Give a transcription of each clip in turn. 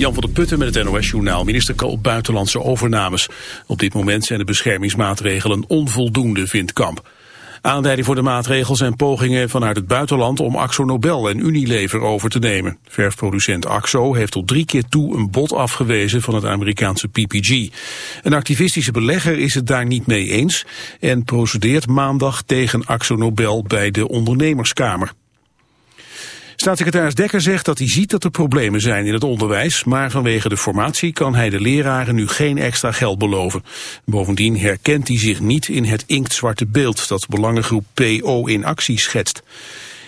Jan van der Putten met het NOS-journaal. Minister op buitenlandse overnames. Op dit moment zijn de beschermingsmaatregelen onvoldoende, vindt Kamp. Aanleiding voor de maatregel zijn pogingen vanuit het buitenland om Axo Nobel en Unilever over te nemen. Verfproducent Axo heeft tot drie keer toe een bod afgewezen van het Amerikaanse PPG. Een activistische belegger is het daar niet mee eens en procedeert maandag tegen Axo Nobel bij de ondernemerskamer. Staatssecretaris Dekker zegt dat hij ziet dat er problemen zijn in het onderwijs, maar vanwege de formatie kan hij de leraren nu geen extra geld beloven. Bovendien herkent hij zich niet in het inktzwarte beeld dat belangengroep PO in actie schetst.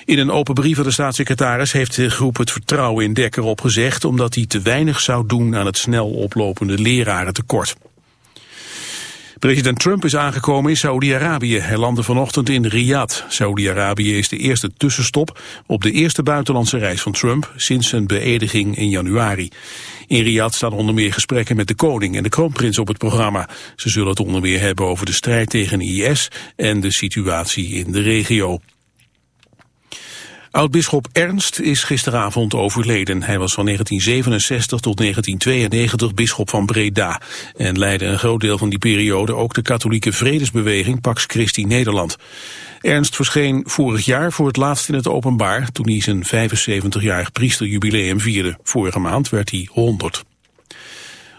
In een open brief van de staatssecretaris heeft de groep het vertrouwen in Dekker opgezegd omdat hij te weinig zou doen aan het snel oplopende lerarentekort. President Trump is aangekomen in Saudi-Arabië. Hij landde vanochtend in Riyadh. Saudi-Arabië is de eerste tussenstop op de eerste buitenlandse reis van Trump sinds zijn beëdiging in januari. In Riyadh staan onder meer gesprekken met de koning en de kroonprins op het programma. Ze zullen het onder meer hebben over de strijd tegen IS en de situatie in de regio. Oud-bisschop Ernst is gisteravond overleden. Hij was van 1967 tot 1992 bisschop van Breda en leidde een groot deel van die periode ook de katholieke vredesbeweging Pax Christi Nederland. Ernst verscheen vorig jaar voor het laatst in het openbaar toen hij zijn 75-jarig priesterjubileum vierde. Vorige maand werd hij 100.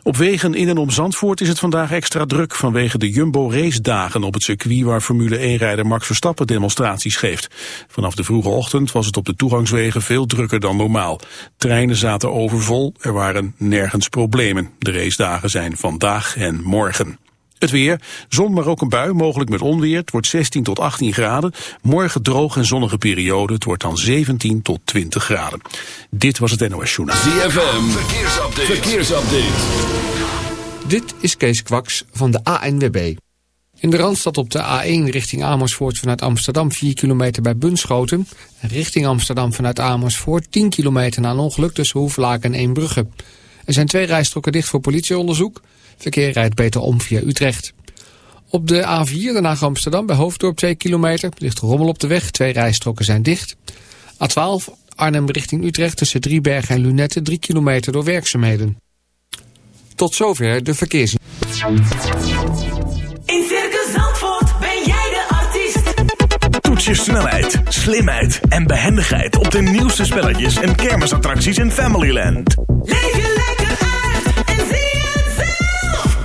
Op wegen in en om Zandvoort is het vandaag extra druk vanwege de Jumbo Race dagen op het circuit waar Formule 1-rijder Max Verstappen demonstraties geeft. Vanaf de vroege ochtend was het op de toegangswegen veel drukker dan normaal. Treinen zaten overvol, er waren nergens problemen. De racedagen zijn vandaag en morgen. Het weer, zon maar ook een bui, mogelijk met onweer. Het wordt 16 tot 18 graden. Morgen droog en zonnige periode. Het wordt dan 17 tot 20 graden. Dit was het NOS Journaal. ZFM, verkeersupdate. verkeersupdate. Dit is Kees Kwaks van de ANWB. In de Randstad op de A1 richting Amersfoort vanuit Amsterdam 4 kilometer bij Bunschoten. Richting Amsterdam vanuit Amersfoort 10 kilometer na een ongeluk tussen Hoeflaken en Eembrugge. Er zijn twee rijstroken dicht voor politieonderzoek. Verkeer rijdt beter om via Utrecht. Op de A4 daarna Amsterdam bij Hoofddorp 2 kilometer. Ligt rommel op de weg, twee rijstroken zijn dicht. A12 Arnhem richting Utrecht tussen Driebergen en Lunette 3 kilometer door werkzaamheden. Tot zover de verkeers. In Circus Zandvoort ben jij de artiest. Toets je snelheid, slimheid en behendigheid op de nieuwste spelletjes en kermisattracties in Familyland. Leef je lekker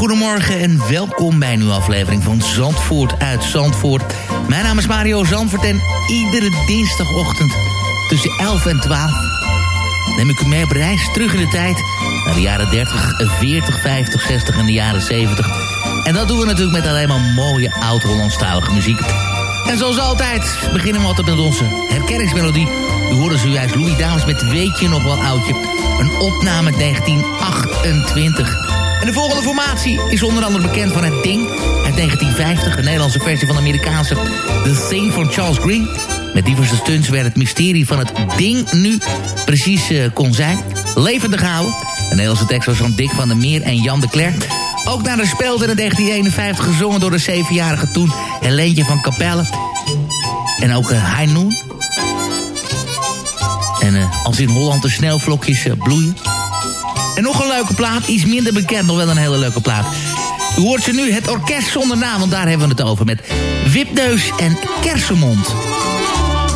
Goedemorgen en welkom bij een nieuwe aflevering van Zandvoort uit Zandvoort. Mijn naam is Mario Zandvoort en iedere dinsdagochtend tussen 11 en 12 neem ik u mee op reis terug in de tijd naar de jaren 30, 40, 50, 60 en de jaren 70. En dat doen we natuurlijk met alleen maar mooie oud-Hollandstalige muziek. En zoals altijd beginnen we altijd met onze herkenningsmelodie. U hoorde zojuist Louis Dames met Weet je nog wel oudje? Een opname uit 1928. En de volgende formatie is onder andere bekend van Het Ding uit 1950. Een Nederlandse versie van de Amerikaanse The Thing van Charles Green. Met diverse stunts werd het mysterie van het ding nu precies eh, kon zijn. Levendig houden. De Nederlandse tekst was van Dick van der Meer en Jan de Klerk. Ook naar de speelde in 1951 gezongen door de zevenjarige toen Helentje van Capelle. En ook uh, High Noon. En eh, als in Holland de sneeuwvlokjes eh, bloeien. En nog een leuke plaat, iets minder bekend, nog wel een hele leuke plaat. U hoort ze nu, het orkest zonder naam, want daar hebben we het over. Met Wipneus en Kersenmond.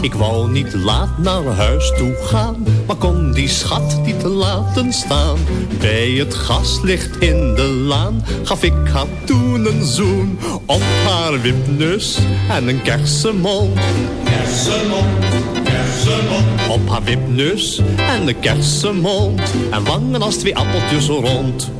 Ik wou niet laat naar huis toe gaan, maar kon die schat niet laten staan. Bij het gaslicht in de laan gaf ik haar toen een zoen op haar wipneus en een kersenmond. Kersenmond, kersenmond. Op haar wipneus en een kersenmond en wangen als twee appeltjes rond.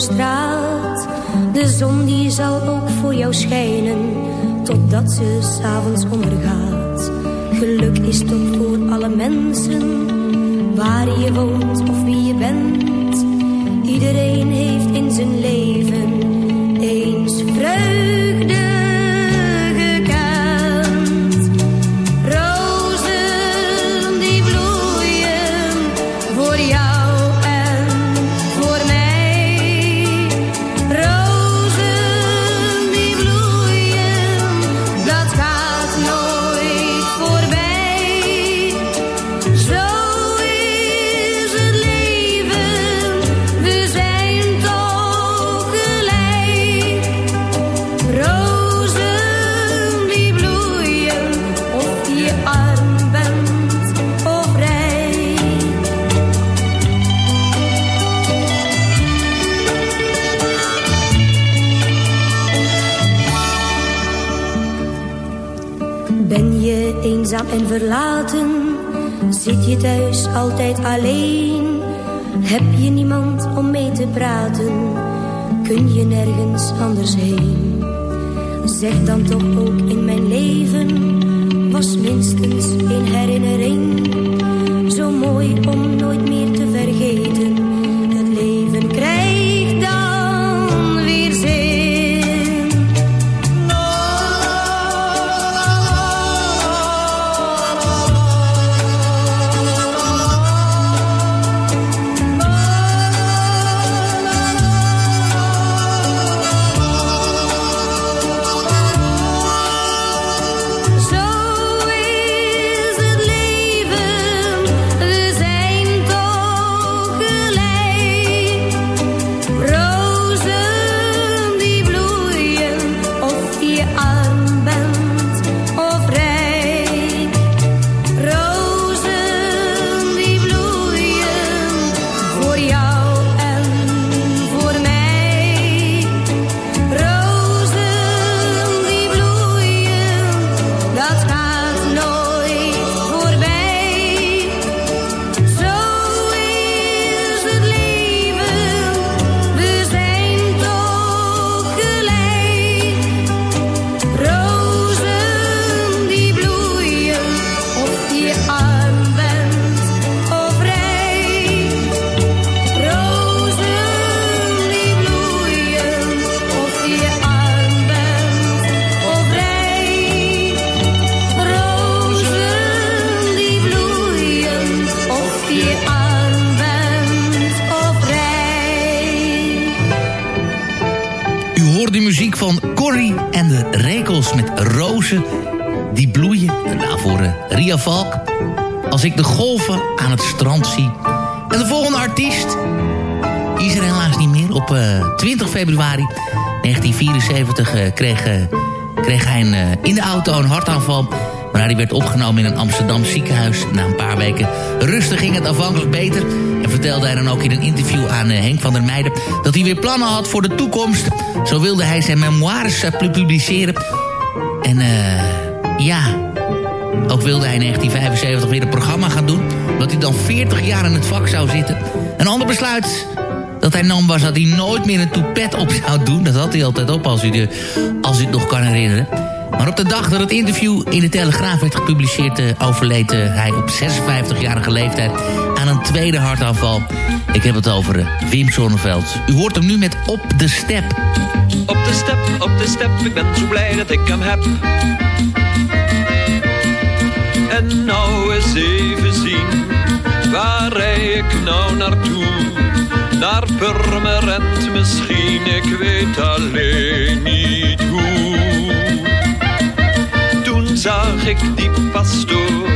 Straat? De zon die zal ook voor jou schijnen totdat ze s'avonds ondergaat. Geluk is toch voor alle mensen, waar je woont of wie je bent. Iedereen heeft in zijn leven en verlaten? Zit je thuis altijd alleen? Heb je niemand om mee te praten? Kun je nergens anders heen? Zeg dan toch ook in mijn leven was minstens een herinnering. Zo mooi om 1974 eh, kreeg, eh, kreeg hij eh, in de auto een hartaanval. Maar hij werd opgenomen in een Amsterdam ziekenhuis. Na een paar weken rustig ging het afhankelijk beter. En vertelde hij dan ook in een interview aan Henk van der Meijden... dat hij weer plannen had voor de toekomst. Zo wilde hij zijn memoires pu- publiceren. En ja, ook wilde hij in 1975 weer een programma gaan doen... omdat hij dan 40 jaar in het vak zou zitten. Een ander besluit dat hij nam was dat hij nooit meer een toepet op zou doen. Dat had hij altijd op, als u, de, als u het nog kan herinneren. Maar op de dag dat het interview in de Telegraaf werd gepubliceerd... eh, overleed eh, hij op 56-jarige leeftijd aan een tweede hartaanval. Ik heb het over eh, Wim Sonneveld. U hoort hem nu met Op de Step. Op de step, op de step, ik ben zo blij dat ik hem heb. En nou eens even zien, waar rij ik nou naartoe? Naar Purmerend misschien, ik weet alleen niet hoe. Toen zag ik die pastoor,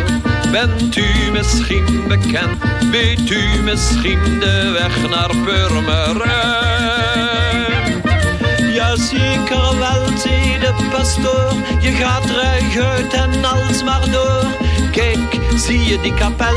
bent u misschien bekend? Weet u misschien de weg naar Purmerend? Ja, zeker wel, zei de pastoor. Je gaat ruig en alsmaar door. Kijk, zie je die kapel?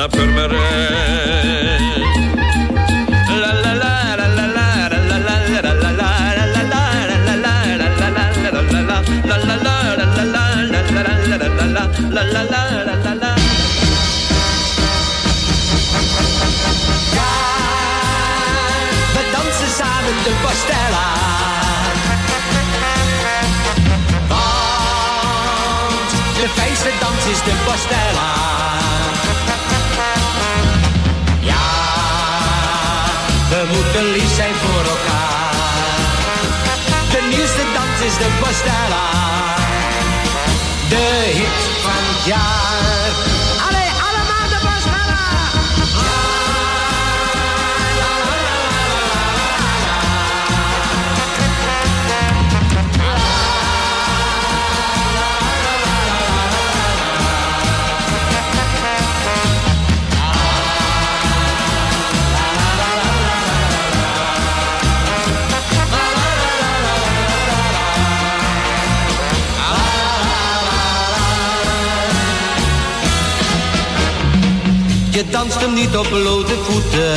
naar Purmerend. La la la la la la la la la la la la la We dansen samen de Bastella. Want de fijnste dans is de Bastella. Moeten lief zijn voor elkaar. De nieuwste dans is de Bastella. De hit van het jaar. Danst hem niet op blote voeten.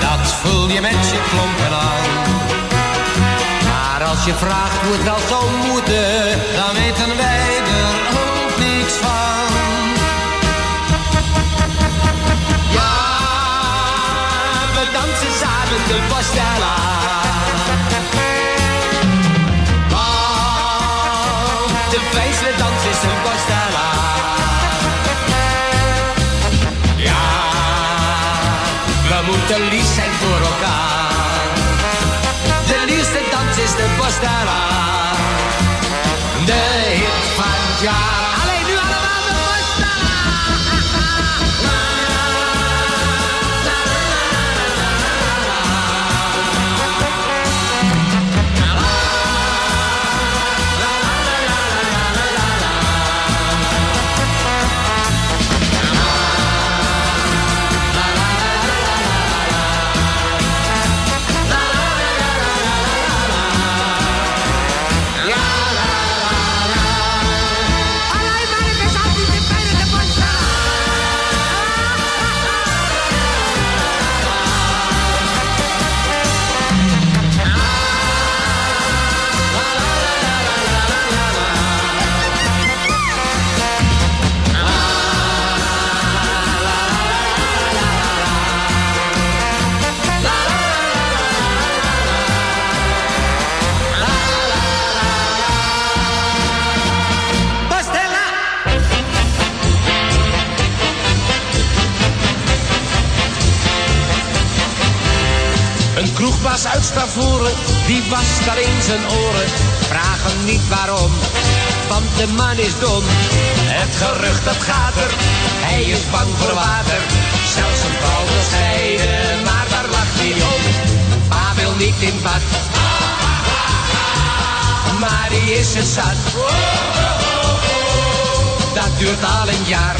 Dat voel je met je klompen aan. Maar als je vraagt hoe het wel zou moeten, dan weten wij er ook niks van. Ja, we dansen samen de Bastella. Moeten lief zijn voor elkaar. De liefste dans is de Bostella. De hit van het jaar. Kroegbaas uit die was daar in zijn oren. Vraag hem niet waarom, want de man is dom. Het gerucht dat gaat er, hij is bang voor water. Zelfs een vrouw wil maar daar lacht hij om. Pa wil niet in bad, maar die is het zat. Dat duurt al een jaar,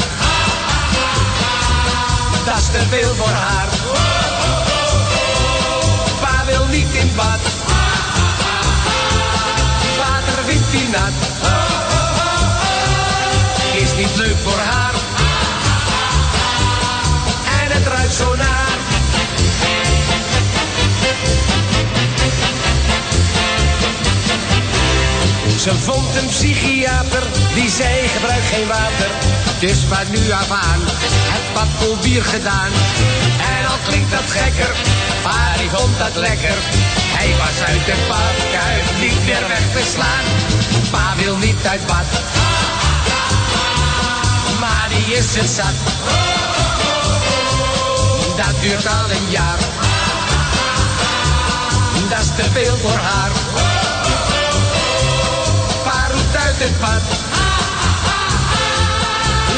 dat is te veel voor haar. Niet in bad. Water vindt die nat. Is niet leuk voor haar. En het ruikt zo naar. Ze vond een psychiater die zei gebruik geen water. Dus van nu af aan het bad vol bier gedaan. En al klinkt dat gekker, maar die vond dat lekker. Hij was uit de badkuip niet meer weg te slaan. Pa wil niet uit bad, maar die is het zat. Dat duurt al een jaar. Dat is te veel voor haar. Het bad.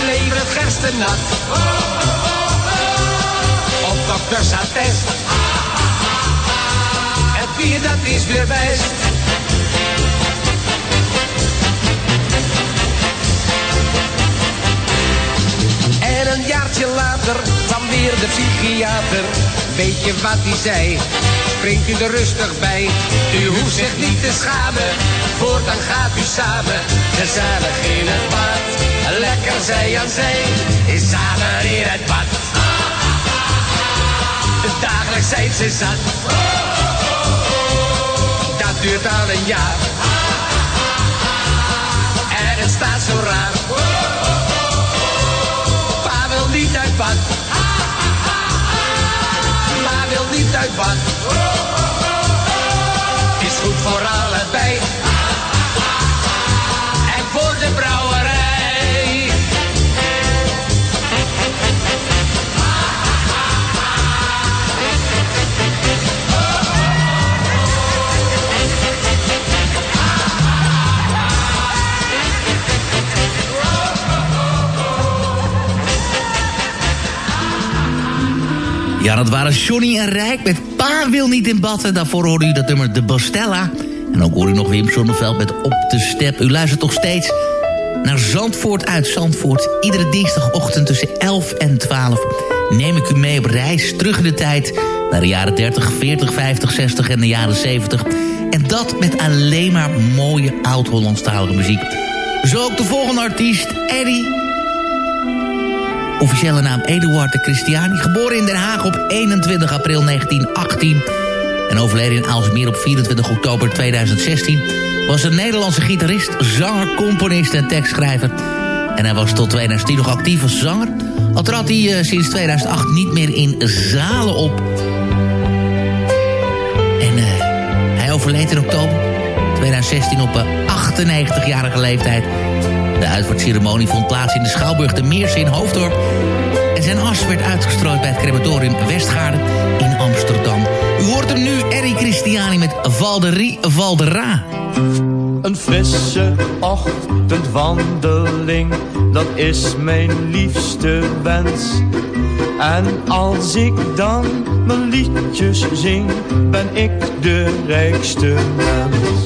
Lever het gerste nat. Op dokters attest. Het bier dat is weer best. En een jaartje later kwam weer de psychiater. Weet je wat hij zei? Springt u er rustig bij. U hoeft zich niet te schamen. Voortaan gaat u samen. Gezellig in het bad. Lekker zij aan zij. Is samen in het bad. Dagelijks zijn ze zat. Dat duurt al een jaar. En het staat zo raar. Pa wil niet uit bad. Wil niet uit bad. Is goed voor allebei. Ja, dat waren Johnny en Rijk met Pa wil niet in bad. En daarvoor hoorde u dat nummer De Bastella. En ook hoor u nog Wim Zonneveld met Op de Step. U luistert nog steeds naar Zandvoort uit Zandvoort. Iedere dinsdagochtend tussen 11 en 12 neem ik u mee op reis terug in de tijd... naar de jaren 30, 40, 50, 60 en de jaren 70. En dat met alleen maar mooie oud-Hollandstalige muziek. Zo ook de volgende artiest, Eddie Officiële naam Eduard de Christiani. Geboren in Den Haag op 21 april 1918. En overleden in Aalsmeer op 24 oktober 2016. Was een Nederlandse gitarist, zanger, componist en tekstschrijver. En hij was tot 2010 nog actief als zanger. Al trad hij uh, sinds 2008 niet meer in zalen op. En uh, hij overleed in oktober 2016 op uh, 98-jarige leeftijd. Uitvaartceremonie vond plaats in de Schouwburg de Meersen in Hoofddorp. En zijn as werd uitgestrooid bij het crematorium Westgaarden in Amsterdam. U hoort hem nu, Eric Christiani met Valderie Valdera. Een frisse ochtendwandeling, dat is mijn liefste wens. En als ik dan mijn liedjes zing, ben ik de rijkste mens.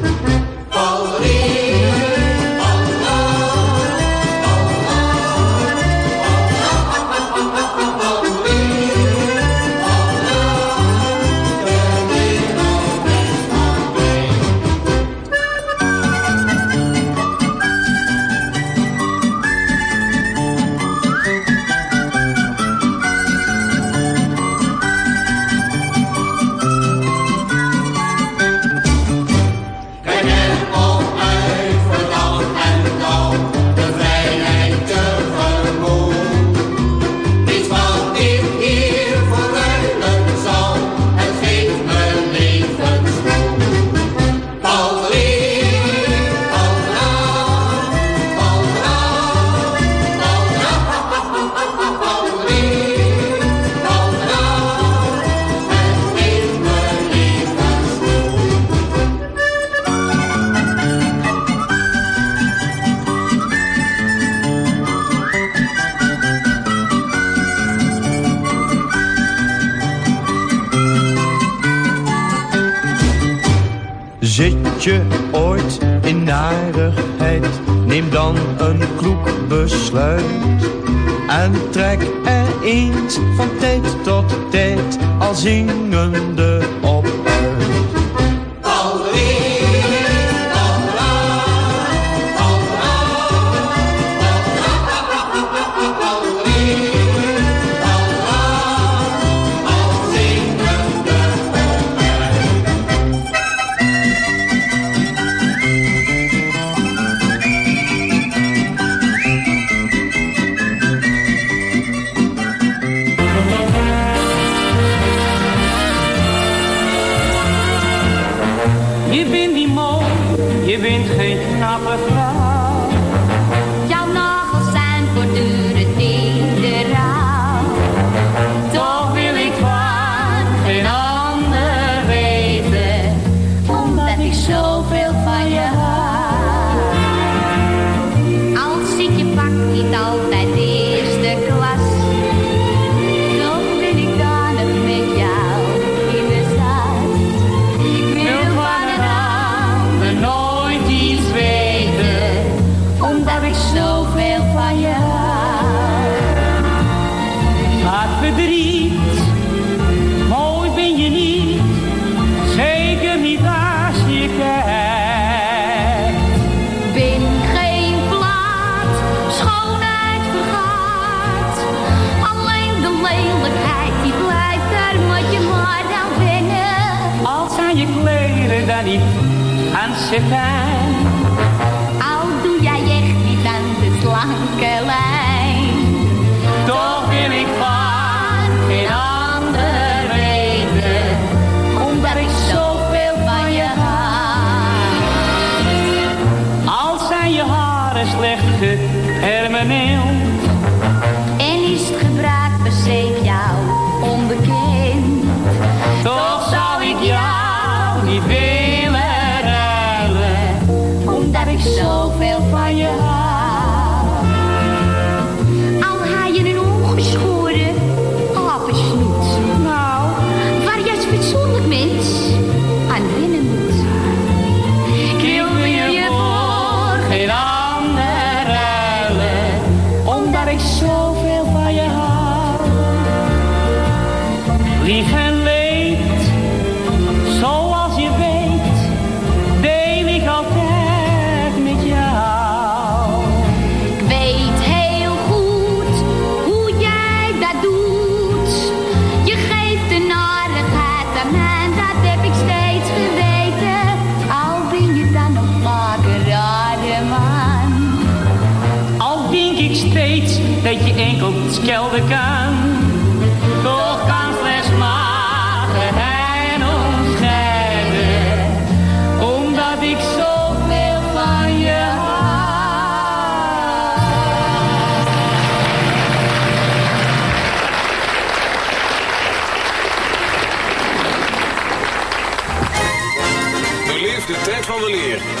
Aan ik steeds dat je enkel schelden kan. Toch kan slechts maar geheim ons scheiden. Omdat ik zoveel van je Beleef de tijd van weleer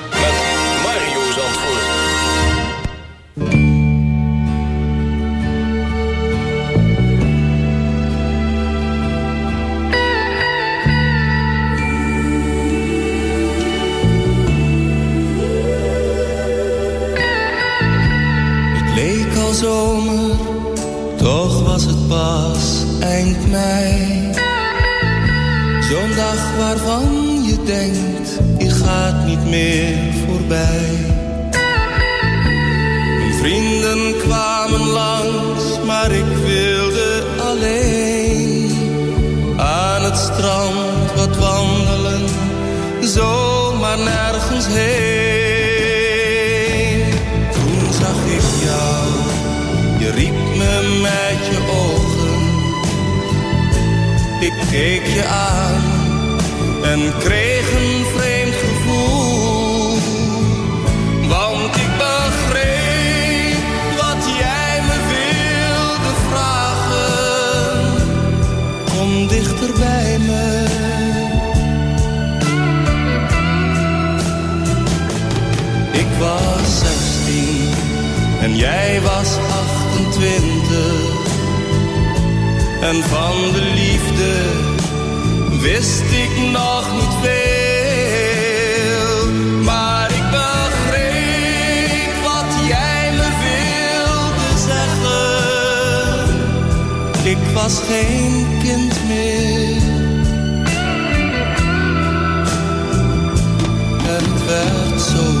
eind mei. Zo'n dag waarvan je denkt, die gaat niet meer voorbij. Mijn vrienden kwamen langs maar ik wilde alleen aan het strand wat wandelen, zomaar nergens heen. Keek je aan en kreeg een vreemd gevoel. Want ik begreep wat jij me wilde vragen. Kom dichter bij me. Ik was 16 en jij was 28. En van de liefde wist ik nog niet veel. Maar ik begreep wat jij me wilde zeggen. Ik was geen kind meer. Het werd zomer.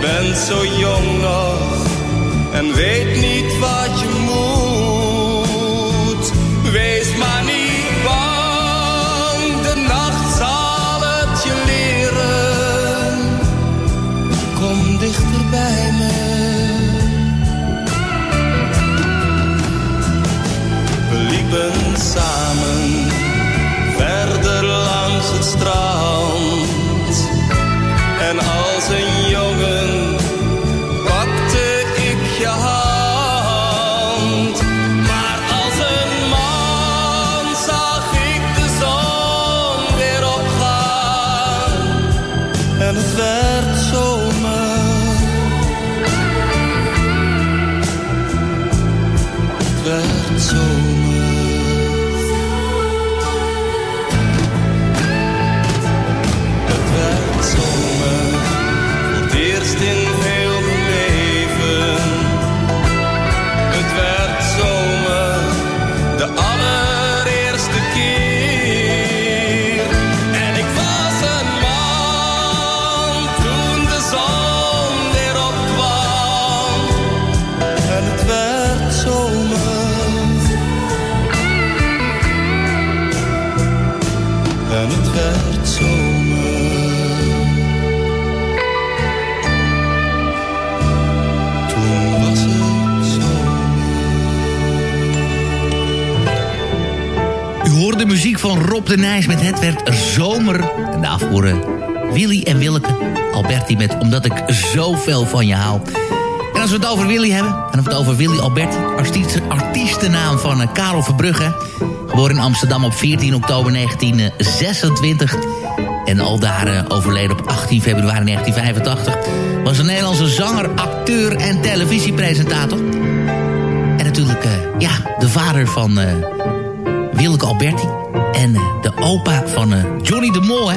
bent zo jong nog en weet niet wat je moet. Van Rob de Nijs met Het werd zomer. En daarvoor eh, Willy en Willeke. Alberti met Omdat ik zoveel van je hou. En als we het over Willy hebben, hebben we het over Willy Alberti. Artiest, van eh, Karel Verbrugge. Geboren in Amsterdam op 14 oktober 1926. En al daar eh, overleden op 18 februari 1985. Was een Nederlandse zanger, acteur en televisiepresentator. En natuurlijk, ja, de vader van Willeke Alberti. En eh, de opa van eh, Johnny de Mol.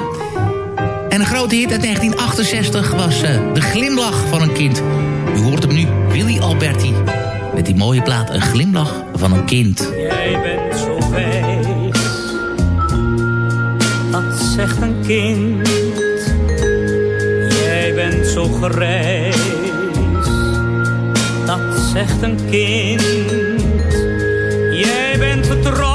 En een grote hit uit 1968 was eh, De Glimlach van een Kind. U hoort hem nu, Willy Alberti. Met die mooie plaat Een Glimlach van een Kind. Jij bent zo wijs, dat zegt een kind. Jij bent zo grijs, dat zegt een kind. Jij bent vertrouwd,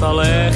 Je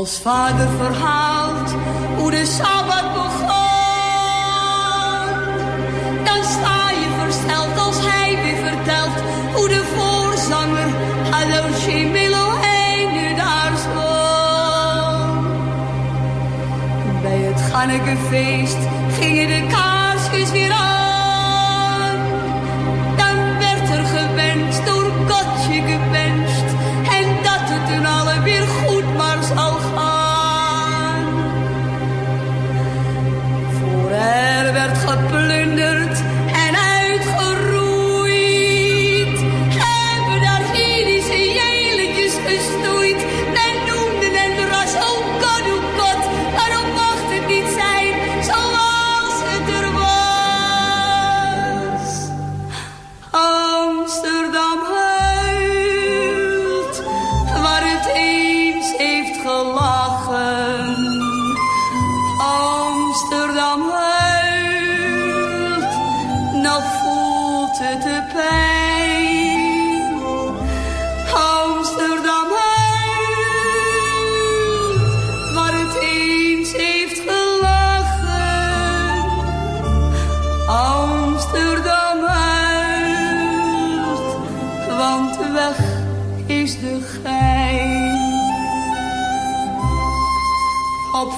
Als vader verhaalt hoe de Sabbat begon, dan sta je versteld als hij weer vertelt hoe de voorzanger Hallo Shemelo nu daar zwom. Bij het Gannekefeest gingen de kaarsjes weer aan.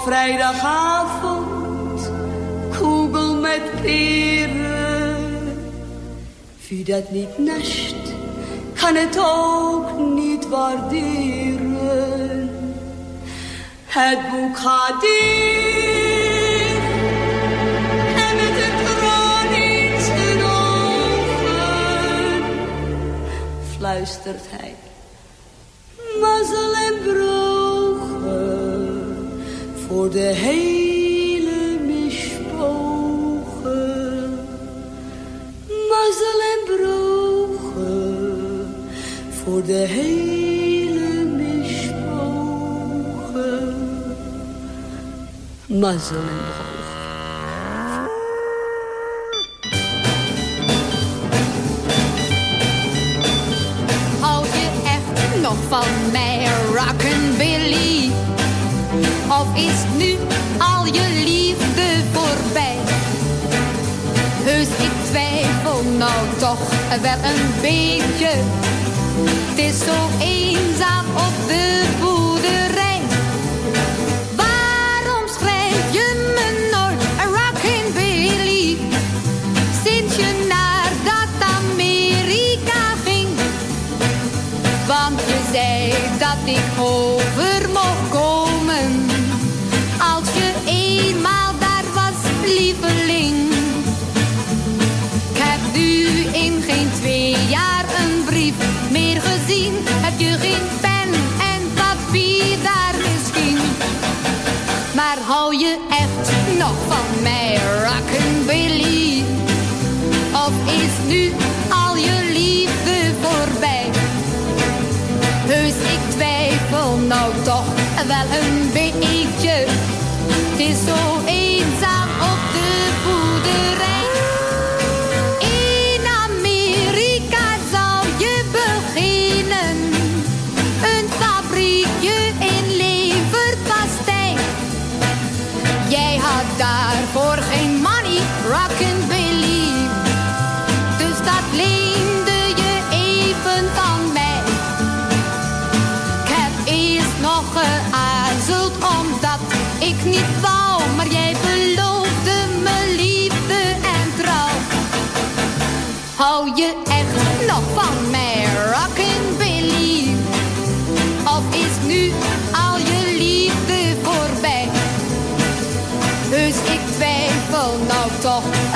Vrijdagavond, kugel met peren. Wie dat niet nascht, kan het ook niet waarderen. Het boek gaat en met een traan in zijn fluistert hij. Mazzel en brogen voor de hele mispogen. Mazzel en brogen voor de hele mispogen. Mazzel en brogen. Hou je echt nog van mij, Rockin' Of is nu al je liefde voorbij? Heus, ik twijfel nou toch wel een beetje. Het is zo eenzaam op de boerderij. Waarom schrijf je me nooit een rockin' Billy? Sinds je naar dat Amerika ging. Want je zei dat ik over je geen pen en papier daar misschien. Maar hou je echt nog van mij, rockabilly? Of is nu al je liefde voorbij? Heus, ik twijfel nou toch wel een beetje. Het is zo eenzaam op de boerderij.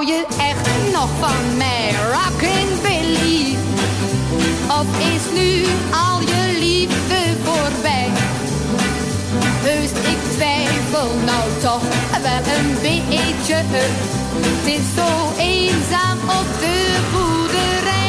hou je echt nog van mij, Rockin' Billy? Of is nu al je liefde voorbij? Heus, ik twijfel nou toch wel een beetje. Het is zo eenzaam op de boerderij.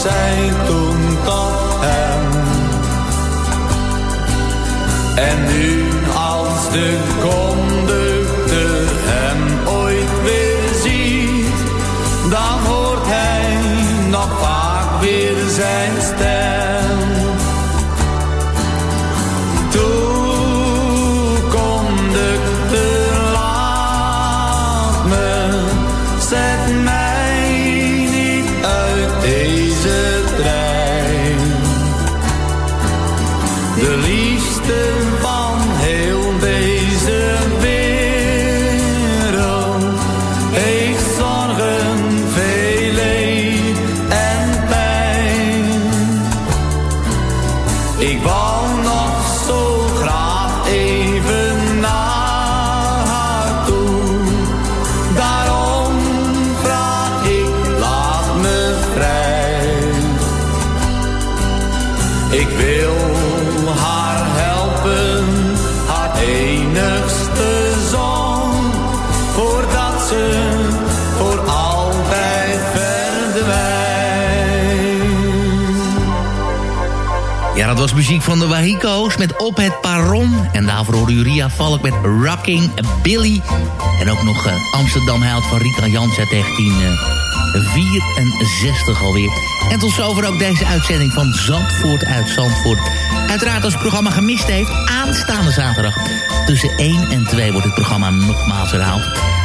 Zij toen tot hem. En nu als de conducteur hem ooit weer ziet, dan hoort hij nog vaak weer zijn stem. Muziek van de Wahiko's met Op het Paron. En daarvoor hoorde Uriah Valk met Rocking Billy. En ook nog eh, Amsterdam Held van Rita Jans uit 1964 alweer. En tot zover ook deze uitzending van Zandvoort uit Zandvoort. Uiteraard als het programma gemist heeft, aanstaande zaterdag. Tussen 1 en 2 wordt het programma nogmaals herhaald.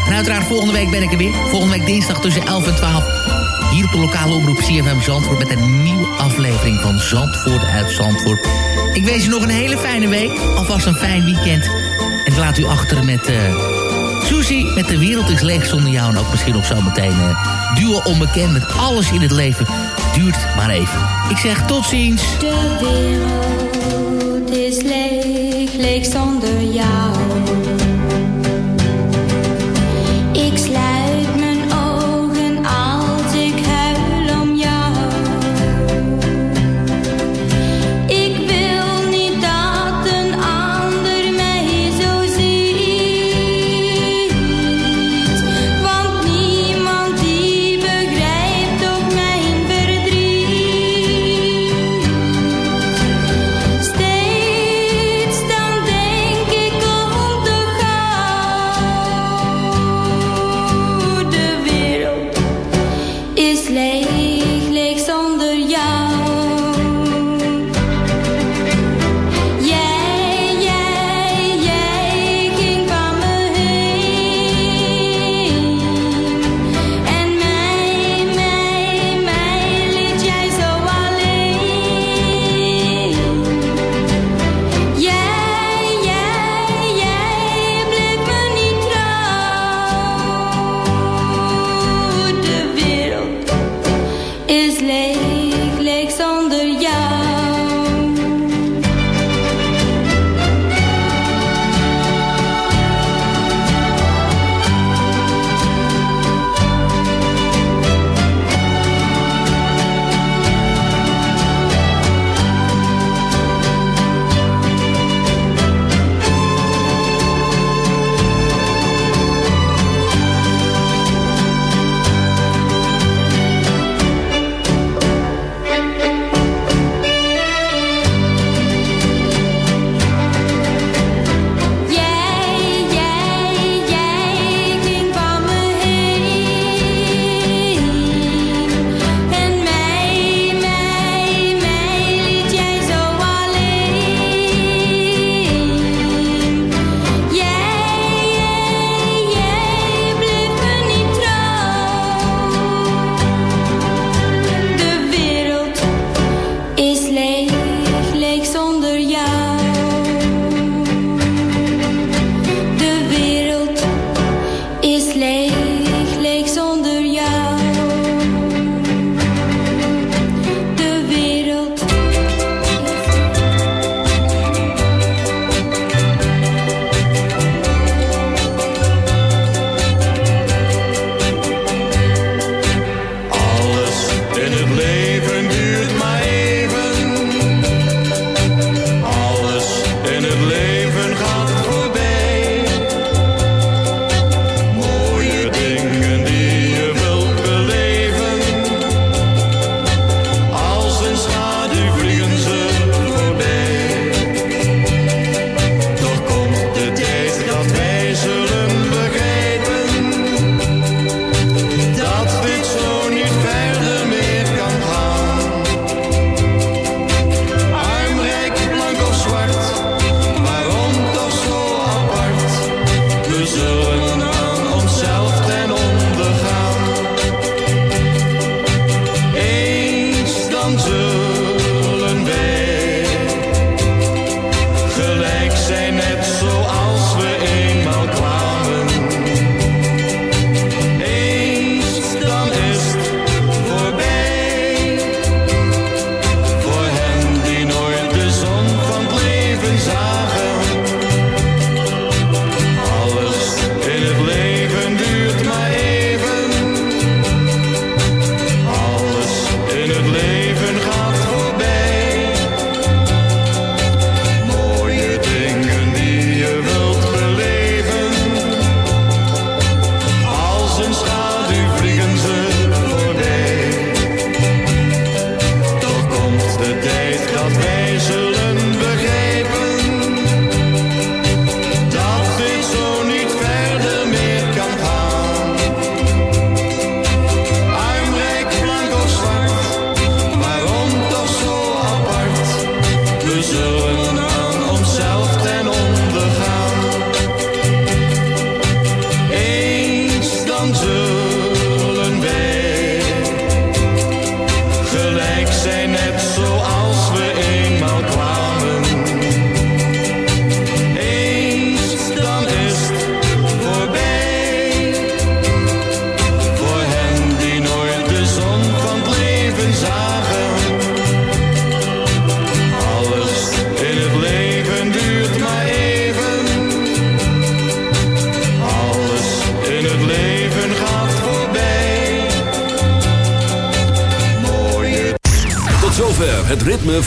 En uiteraard volgende week ben ik er weer. Volgende week dinsdag tussen 11 en 12 hier op de lokale omroep CFM Zandvoort... met een nieuwe aflevering van Zandvoort uit Zandvoort. Ik wens u nog een hele fijne week. Alvast een fijn weekend. En ik laat u achter met uh, Susie met De Wereld is Leeg Zonder Jou. En ook misschien nog zometeen uh, Duo Onbekend met Alles in het Leven. Duurt maar even. Ik zeg tot ziens. De wereld is leeg, leeg zonder jou.